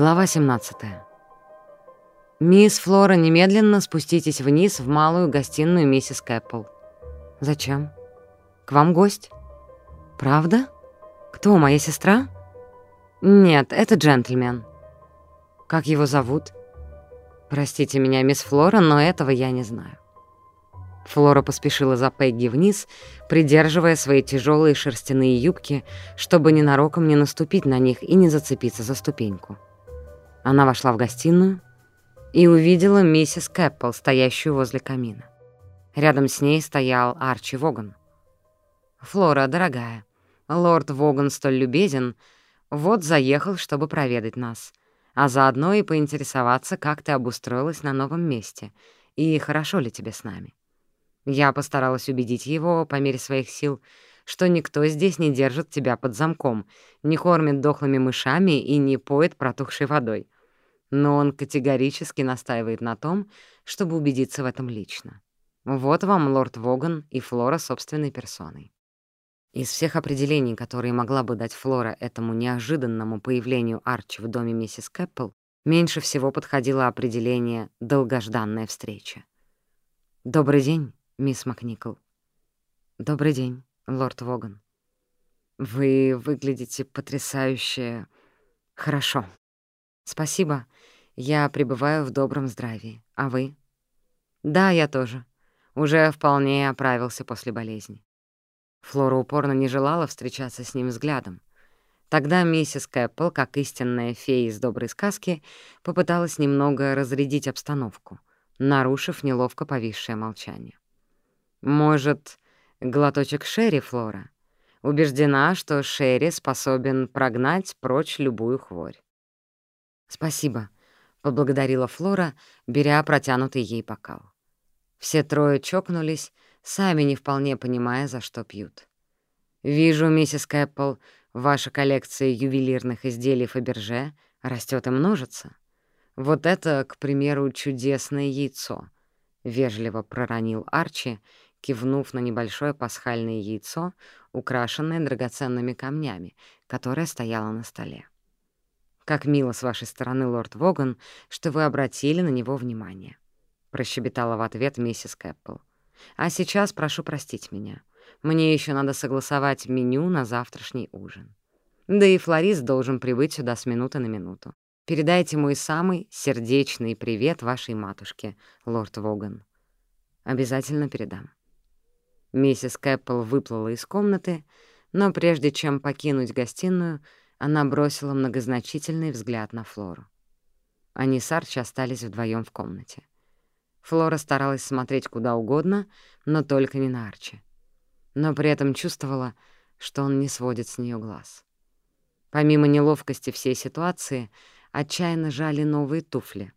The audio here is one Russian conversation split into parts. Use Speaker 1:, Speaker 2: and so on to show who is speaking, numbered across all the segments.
Speaker 1: Глава 17. «Мисс Флора, немедленно спуститесь вниз в малую гостиную миссис Кэппл». «Зачем? К вам гость?» «Правда? Кто, моя сестра?» «Нет, это джентльмен». «Как его зовут?» «Простите меня, мисс Флора, но этого я не знаю». Флора поспешила за Пегги вниз, придерживая свои тяжелые шерстяные юбки, чтобы ненароком не наступить на них и не зацепиться за ступеньку. Она вошла в гостиную и увидела миссис Кэппл, стоящую возле камина. Рядом с ней стоял Арчи Воган. «Флора, дорогая, лорд Воган столь любезен, вот заехал, чтобы проведать нас, а заодно и поинтересоваться, как ты обустроилась на новом месте и хорошо ли тебе с нами. Я постаралась убедить его по мере своих сил, что никто здесь не держит тебя под замком, не кормит дохлыми мышами и не поет протухшей водой. Но он категорически настаивает на том, чтобы убедиться в этом лично. Вот вам лорд Воган и Флора собственной персоной. Из всех определений, которые могла бы дать Флора этому неожиданному появлению Арчи в доме миссис Кэппл, меньше всего подходило определение «долгожданная встреча». «Добрый день, мисс Макникол». «Добрый день, лорд Воган. Вы выглядите потрясающе хорошо. Спасибо, я пребываю в добром здравии. А вы? Да, я тоже. Уже вполне оправился после болезни. Флора упорно не желала встречаться с ним взглядом. Тогда миссис Кэппл, как истинная фея из доброй сказки, попыталась немного разрядить обстановку, нарушив неловко повисшее молчание. «Может, Глоточек Шерри, Флора. Убеждена, что Шерри способен прогнать прочь любую хворь. «Спасибо», — поблагодарила Флора, беря протянутый ей бокал. Все трое чокнулись, сами не вполне понимая, за что пьют. «Вижу, миссис Кэппл, ваша коллекция ювелирных изделий Фаберже растет и множится. Вот это, к примеру, чудесное яйцо», — вежливо проронил Арчи, кивнув на небольшое пасхальное яйцо, украшенное драгоценными камнями, которое стояло на столе. «Как мило с вашей стороны, лорд Воган, что вы обратили на него внимание», — прощебетала в ответ миссис Кэппл. «А сейчас прошу простить меня. Мне еще надо согласовать меню на завтрашний ужин. Да и флорист должен прибыть сюда с минуты на минуту. Передайте мой самый сердечный привет вашей матушке, лорд Воган. Обязательно передам». Миссис Кэппл выплыла из комнаты, но прежде чем покинуть гостиную, она бросила многозначительный взгляд на Флору. Они с Арчи остались вдвоем в комнате. Флора старалась смотреть куда угодно, но только не на Арчи. Но при этом чувствовала, что он не сводит с нее глаз. Помимо неловкости всей ситуации, отчаянно жали новые туфли,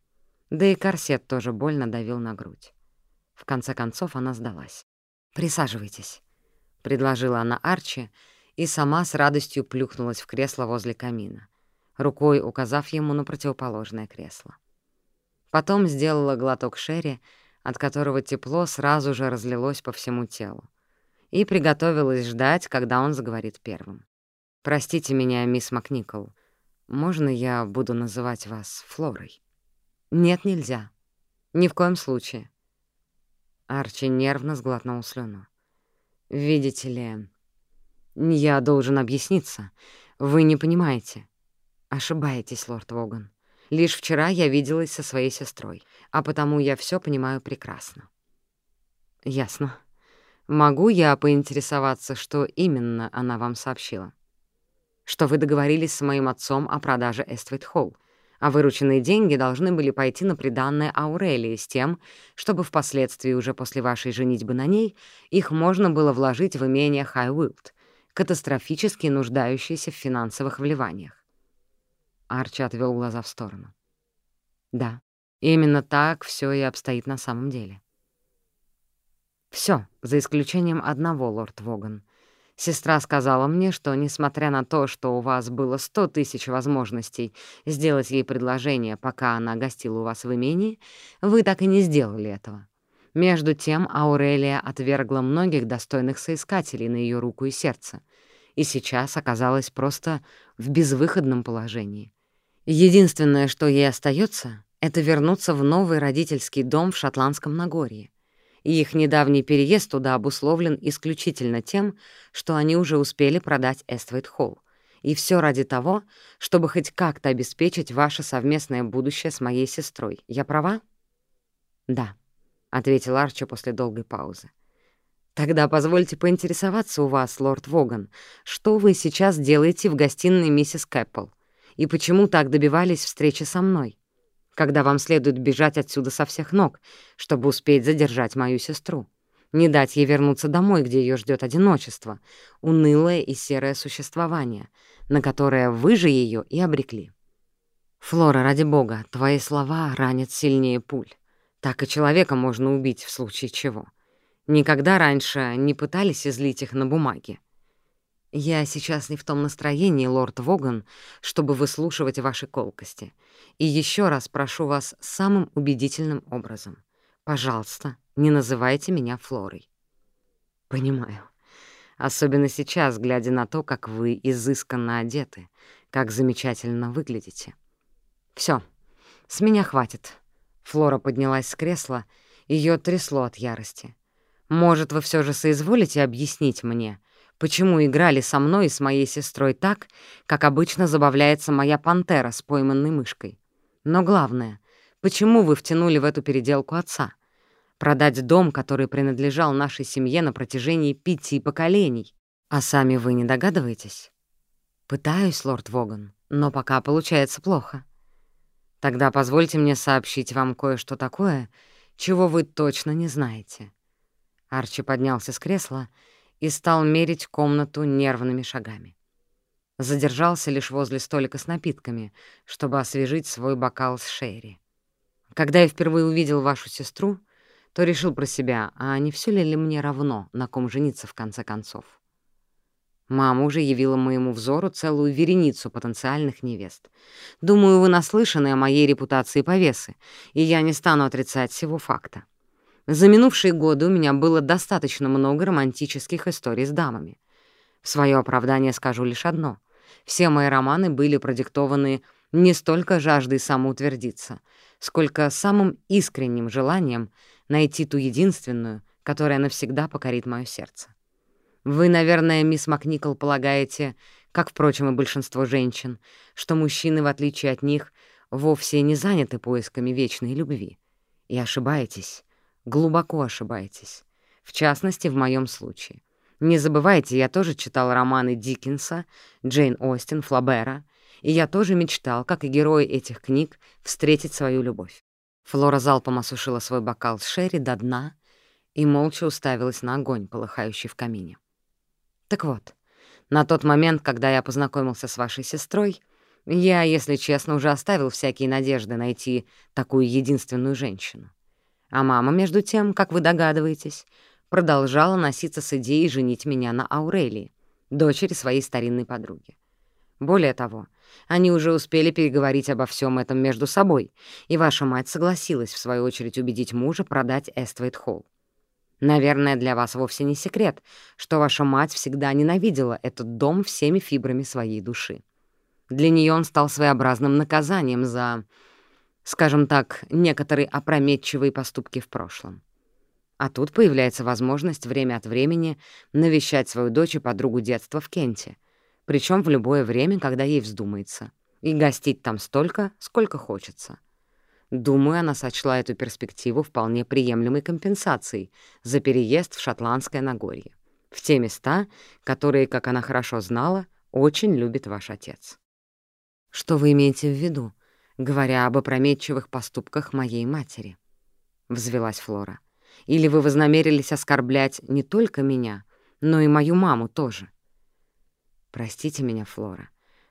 Speaker 1: да и корсет тоже больно давил на грудь. В конце концов она сдалась. «Присаживайтесь», — предложила она Арчи и сама с радостью плюхнулась в кресло возле камина, рукой указав ему на противоположное кресло. Потом сделала глоток шерри, от которого тепло сразу же разлилось по всему телу, и приготовилась ждать, когда он заговорит первым. «Простите меня, мисс Макникол, можно я буду называть вас Флорой?» «Нет, нельзя. Ни в коем случае. Арчи нервно сглотнул слюну. «Видите ли, я должен объясниться. Вы не понимаете. Ошибаетесь, лорд Воган. Лишь вчера я виделась со своей сестрой, а потому я все понимаю прекрасно». «Ясно. Могу я поинтересоваться, что именно она вам сообщила?» «Что вы договорились с моим отцом о продаже Эствейт Холл, а вырученные деньги должны были пойти на приданное Аурелии с тем, чтобы впоследствии уже после вашей женитьбы на ней их можно было вложить в имение Хайуилд, катастрофически нуждающееся в финансовых вливаниях. Арчи отвел глаза в сторону. Да, именно так все и обстоит на самом деле. Все, за исключением одного, лорд Воган — Сестра сказала мне, что, несмотря на то, что у вас было сто тысяч возможностей сделать ей предложение, пока она гостила у вас в имении, вы так и не сделали этого. Между тем Аурелия отвергла многих достойных соискателей на ее руку и сердце, и сейчас оказалась просто в безвыходном положении. Единственное, что ей остается, это вернуться в новый родительский дом в Шотландском Нагорье. И их недавний переезд туда обусловлен исключительно тем, что они уже успели продать Эствейт Холл. И все ради того, чтобы хоть как-то обеспечить ваше совместное будущее с моей сестрой. Я права? «Да», — ответил Арчи после долгой паузы. «Тогда позвольте поинтересоваться у вас, лорд Воган, что вы сейчас делаете в гостиной миссис Кэппл? И почему так добивались встречи со мной? Когда вам следует бежать отсюда со всех ног, чтобы успеть задержать мою сестру? Не дать ей вернуться домой, где ее ждет одиночество, унылое и серое существование, на которое вы же ее и обрекли. Флора, ради бога, твои слова ранят сильнее пуль. Так и человека можно убить в случае чего. Никогда раньше не пытались излить их на бумаге. Я сейчас не в том настроении, лорд Воган, чтобы выслушивать ваши колкости. И еще раз прошу вас самым убедительным образом. Пожалуйста, не называйте меня Флорой. Понимаю. Особенно сейчас, глядя на то, как вы изысканно одеты, как замечательно выглядите. Все, с меня хватит. Флора поднялась с кресла, ее трясло от ярости. «Может, вы все же соизволите объяснить мне, почему играли со мной и с моей сестрой так, как обычно забавляется моя пантера с пойманной мышкой? Но главное, почему вы втянули в эту переделку отца? Продать дом, который принадлежал нашей семье на протяжении пяти поколений. А сами вы не догадываетесь?» «Пытаюсь, лорд Воган, но пока получается плохо». Тогда позвольте мне сообщить вам кое-что такое, чего вы точно не знаете». Арчи поднялся с кресла и стал мерить комнату нервными шагами. Задержался лишь возле столика с напитками, чтобы освежить свой бокал с Шерри. Когда я впервые увидел вашу сестру, то решил про себя, а не все ли, ли мне равно, на ком жениться в конце концов. Мама уже явила моему взору целую вереницу потенциальных невест. Думаю, вы наслышаны о моей репутации повесы, и я не стану отрицать всего факта. За минувшие годы у меня было достаточно много романтических историй с дамами. В свое оправдание скажу лишь одно. Все мои романы были продиктованы не столько жаждой самоутвердиться, сколько самым искренним желанием найти ту единственную, которая навсегда покорит мое сердце. Вы, наверное, мисс Макникол, полагаете, как, впрочем, и большинство женщин, что мужчины, в отличие от них, вовсе не заняты поисками вечной любви. И ошибаетесь, глубоко ошибаетесь. В частности, в моем случае. Не забывайте, я тоже читал романы Диккенса, Джейн Остин, Флабера, и я тоже мечтал, как и герои этих книг, встретить свою любовь. Флора залпом осушила свой бокал с Шерри до дна и молча уставилась на огонь, полыхающий в камине. Так вот, на тот момент, когда я познакомился с вашей сестрой, я, если честно, уже оставил всякие надежды найти такую единственную женщину. А мама, между тем, как вы догадываетесь, продолжала носиться с идеей женить меня на Аурелии, дочери своей старинной подруги. Более того, они уже успели переговорить обо всем этом между собой, и ваша мать согласилась, в свою очередь, убедить мужа продать Эствейт Холл. Наверное, для вас вовсе не секрет, что ваша мать всегда ненавидела этот дом всеми фибрами своей души. Для нее он стал своеобразным наказанием за, скажем так, некоторые опрометчивые поступки в прошлом. А тут появляется возможность время от времени навещать свою дочь и подругу детства в Кенте, причем в любое время, когда ей вздумается, и гостить там столько, сколько хочется. Думаю, она сочла эту перспективу вполне приемлемой компенсацией за переезд в Шотландское Нагорье, в те места, которые, как она хорошо знала, очень любит ваш отец. Что вы имеете в виду, говоря об опрометчивых поступках моей матери? Взвелась Флора. Или вы вознамерились оскорблять не только меня, но и мою маму тоже? Простите меня, Флора,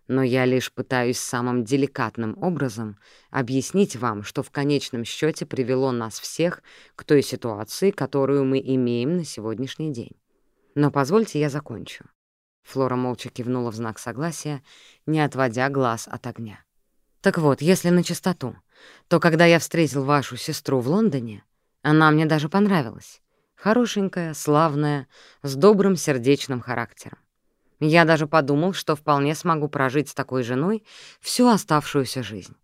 Speaker 1: но я лишь пытаюсь самым деликатным образом объяснить вам, что в конечном счете привело нас всех к той ситуации, которую мы имеем на сегодняшний день. Но позвольте я закончу. Флора молча кивнула в знак согласия, не отводя глаз от огня. Так вот, если на чистоту, то когда я встретил вашу сестру в Лондоне, она мне даже понравилась. Хорошенькая, славная, с добрым сердечным характером. Я даже подумал, что вполне смогу прожить с такой женой всю оставшуюся жизнь.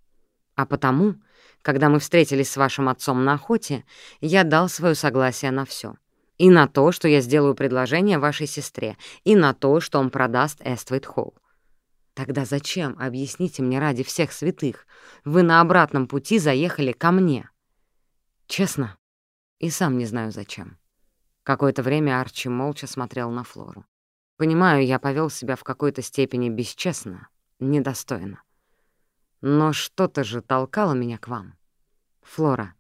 Speaker 1: А потому, когда мы встретились с вашим отцом на охоте, я дал свое согласие на все. И на то, что я сделаю предложение вашей сестре, и на то, что он продаст Эствейт Холл. Тогда зачем, объясните мне ради всех святых, вы на обратном пути заехали ко мне? Честно, и сам не знаю зачем. Какое-то время Арчи молча смотрел на Флору. Понимаю, я повел себя в какой-то степени бесчестно, недостойно. Но что-то же толкало меня к вам. Флора,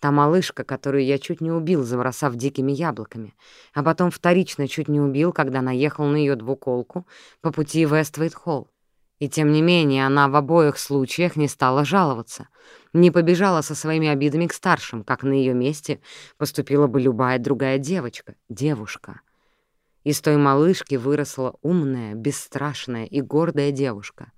Speaker 1: та малышка, которую я чуть не убил, забросав дикими яблоками, а потом вторично чуть не убил, когда наехал на ее двуколку по пути в Эствейт-Холл. И тем не менее она в обоих случаях не стала жаловаться, не побежала со своими обидами к старшим, как на ее месте поступила бы любая другая девочка, девушка — из той малышки выросла умная, бесстрашная и гордая девушка.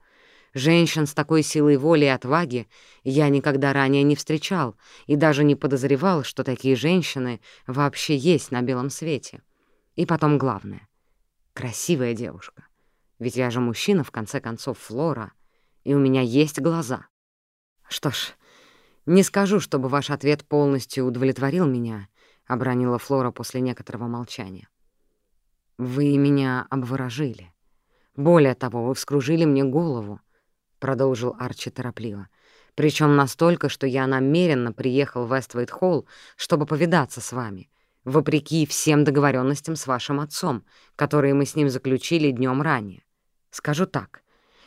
Speaker 1: Женщин с такой силой воли и отваги я никогда ранее не встречал и даже не подозревал, что такие женщины вообще есть на белом свете. И потом главное — красивая девушка. Ведь я же мужчина, в конце концов, Флора, и у меня есть глаза. Что ж, не скажу, чтобы ваш ответ полностью удовлетворил меня, — обронила Флора после некоторого молчания. «Вы меня обворожили. Более того, вы вскружили мне голову», — продолжил Арчи торопливо. Причем настолько, что я намеренно приехал в Вествейт-Холл, чтобы повидаться с вами, вопреки всем договоренностям с вашим отцом, которые мы с ним заключили днем ранее. Скажу так,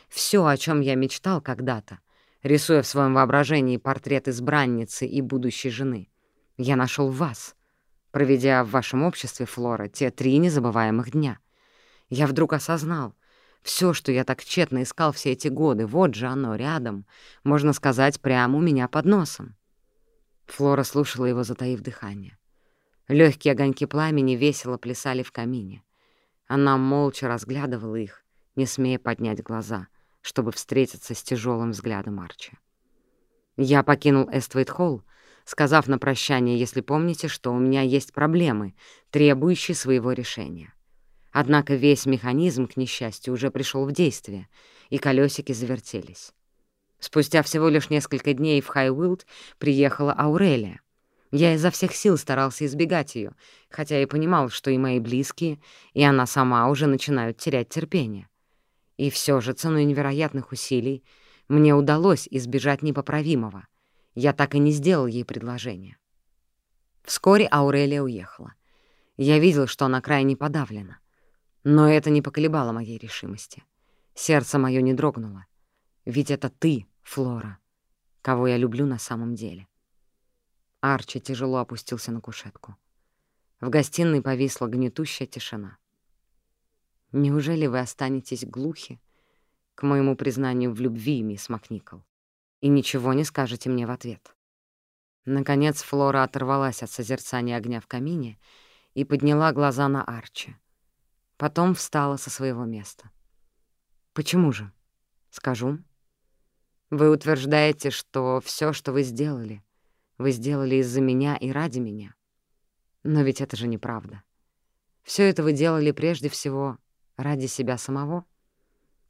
Speaker 1: все, о чем я мечтал когда-то, рисуя в своем воображении портрет избранницы и будущей жены, я нашел вас, проведя в вашем обществе, Флора, те три незабываемых дня. Я вдруг осознал, все, что я так тщетно искал все эти годы, вот же оно, рядом, можно сказать, прямо у меня под носом. Флора слушала его, затаив дыхание. Легкие огоньки пламени весело плясали в камине. Она молча разглядывала их, не смея поднять глаза, чтобы встретиться с тяжелым взглядом Арчи. Я покинул Эствейт-Холл, сказав на прощание, если помните, что у меня есть проблемы, требующие своего решения. Однако весь механизм, к несчастью, уже пришел в действие, и колесики завертелись. Спустя всего лишь несколько дней в Хайуилд приехала Аурелия. Я изо всех сил старался избегать ее, хотя и понимал, что и мои близкие, и она сама уже начинают терять терпение. И все же ценой невероятных усилий мне удалось избежать непоправимого — я так и не сделал ей предложение. Вскоре Аурелия уехала. Я видел, что она крайне подавлена. Но это не поколебало моей решимости. Сердце мое не дрогнуло. Ведь это ты, Флора, кого я люблю на самом деле. Арчи тяжело опустился на кушетку. В гостиной повисла гнетущая тишина. «Неужели вы останетесь глухи к моему признанию в любви, мисс Макникол?» и ничего не скажете мне в ответ. Наконец Флора оторвалась от созерцания огня в камине и подняла глаза на Арчи. Потом встала со своего места. «Почему же?» «Скажу. Вы утверждаете, что все, что вы сделали, вы сделали из-за меня и ради меня. Но ведь это же неправда. Все это вы делали прежде всего ради себя самого».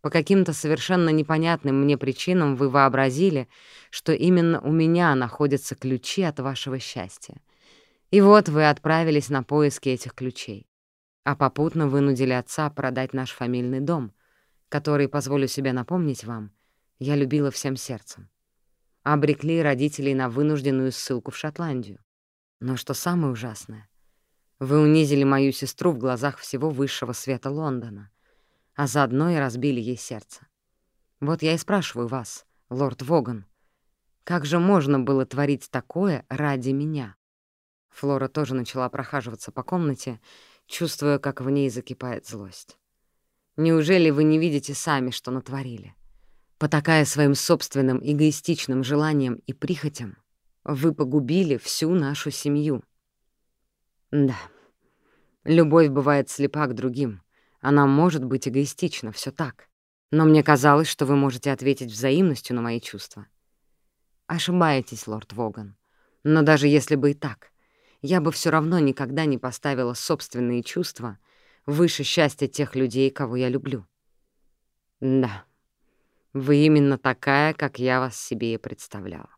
Speaker 1: По каким-то совершенно непонятным мне причинам вы вообразили, что именно у меня находятся ключи от вашего счастья. И вот вы отправились на поиски этих ключей, а попутно вынудили отца продать наш фамильный дом, который, позволю себе напомнить вам, я любила всем сердцем. Обрекли родителей на вынужденную ссылку в Шотландию. Но что самое ужасное, вы унизили мою сестру в глазах всего высшего света Лондона — а заодно и разбили ей сердце. Вот я и спрашиваю вас, лорд Воган, как же можно было творить такое ради меня? Флора тоже начала прохаживаться по комнате, чувствуя, как в ней закипает злость. Неужели вы не видите сами, что натворили? Потакая своим собственным эгоистичным желаниям и прихотям, вы погубили всю нашу семью. Да, любовь бывает слепа к другим, она может быть эгоистична, все так. Но мне казалось, что вы можете ответить взаимностью на мои чувства. Ошибаетесь, лорд Воган. Но даже если бы и так, я бы все равно никогда не поставила собственные чувства выше счастья тех людей, кого я люблю. Да, вы именно такая, как я вас себе и представлял.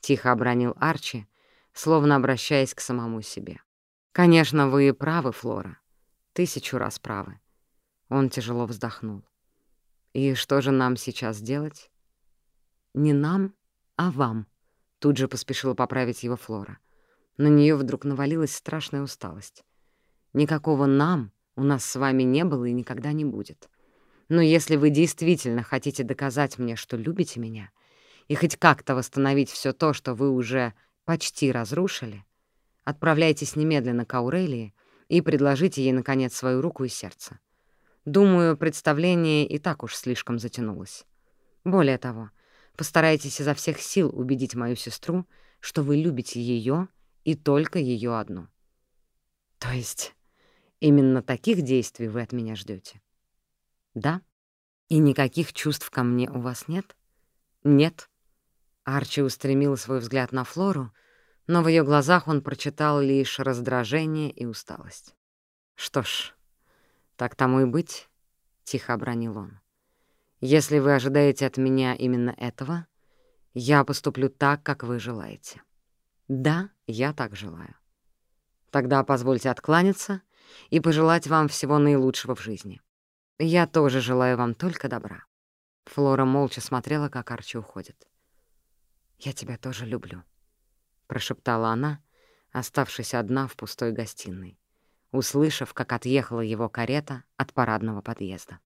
Speaker 1: Тихо обронил Арчи, словно обращаясь к самому себе. Конечно, вы правы, Флора. Тысячу раз правы. Он тяжело вздохнул. И что же нам сейчас делать? Не нам, а вам. Тут же поспешила поправить его Флора. На нее вдруг навалилась страшная усталость. Никакого «нам» у нас с вами не было и никогда не будет. Но если вы действительно хотите доказать мне, что любите меня, и хоть как-то восстановить все то, что вы уже почти разрушили, отправляйтесь немедленно к Аурелии и предложите ей, наконец, свою руку и сердце. Думаю, представление и так уж слишком затянулось. Более того, постарайтесь изо всех сил убедить мою сестру, что вы любите ее и только ее одну. То есть именно таких действий вы от меня ждете? Да? И никаких чувств ко мне у вас нет? Нет. Арчи устремил свой взгляд на Флору, но в ее глазах он прочитал лишь раздражение и усталость. «Что ж, так тому и быть», — тихо обронил он. «Если вы ожидаете от меня именно этого, я поступлю так, как вы желаете. Да, я так желаю. Тогда позвольте откланяться и пожелать вам всего наилучшего в жизни. Я тоже желаю вам только добра». Флора молча смотрела, как Арчи уходит. «Я тебя тоже люблю», — прошептала она, оставшись одна в пустой гостиной, услышав, как отъехала его карета от парадного подъезда.